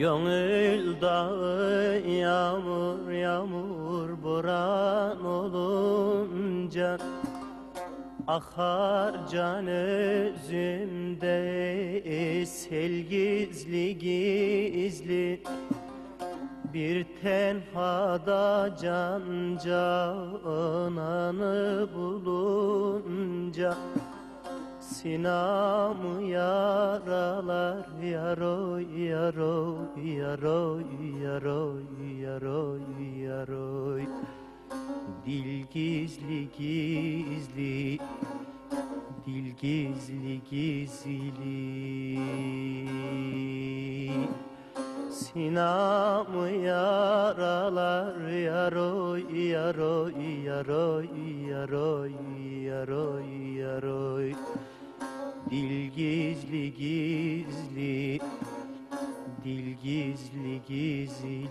Gönül dağı yağmur yağmur boran olunca Akar can özümde sel gizli gizli Bir tenhada can cananı bulunca Sinamı yaralar yaroy yaroy yaroy yaroy yaroy yaroy. Dil gizli gizli Dil gizli gizli. Sinamı yaralar yaroy yaroy yaroy yaroy yaroy yaroy Dil gizli gizli Dil gizli gizli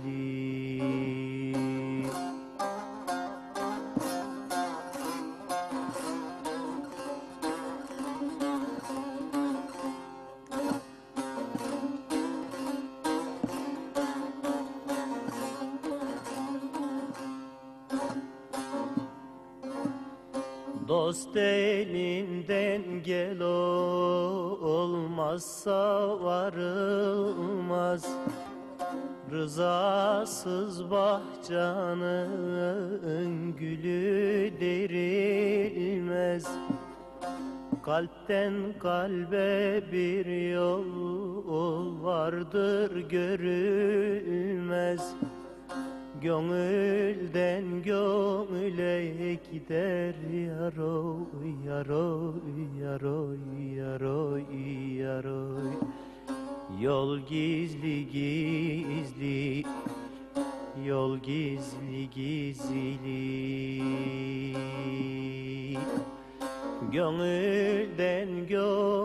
Dost elinden gel olmazsa varılmaz. Rızasız bahçanın gülü derilmez Kalpten kalbe bir yol vardır görülmez Gönülden gönüle gider yaroy yaroy yaroy yaroy yaroy. Yol gizli gizli Yol gizli gizli. Gönülden gönüle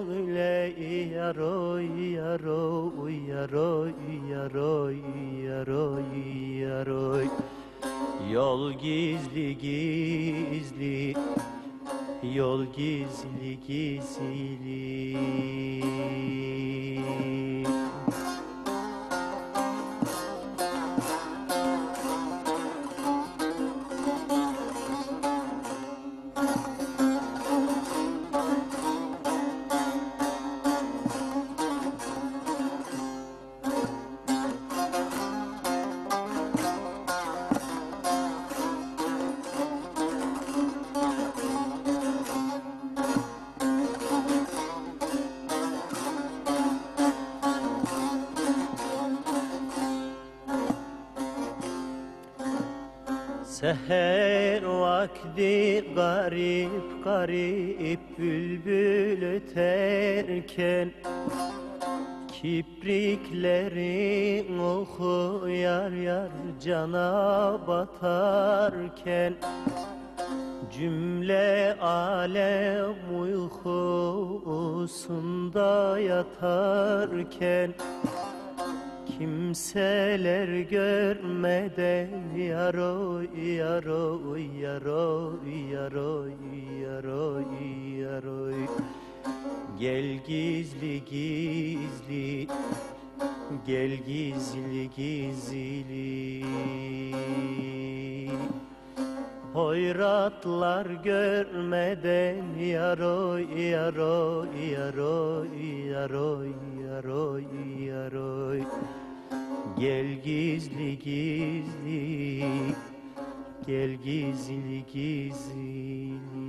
Yol gizli gizli. Yol gizli gizli Seher vakti garip garip bülbül öterken Kipriklerin oku yar yar cana batarken Cümle alem uykusunda yatarken Kimseler görmeden yaroy yaroy yaroy yaroy yaroy yaroy. Gel gizli gizli Gel gizli gizli. Hoyratlar görmeden yaroy yaroy yaroy yaroy yaroy yaroy Gel gizli gizli Gel gizli gizli.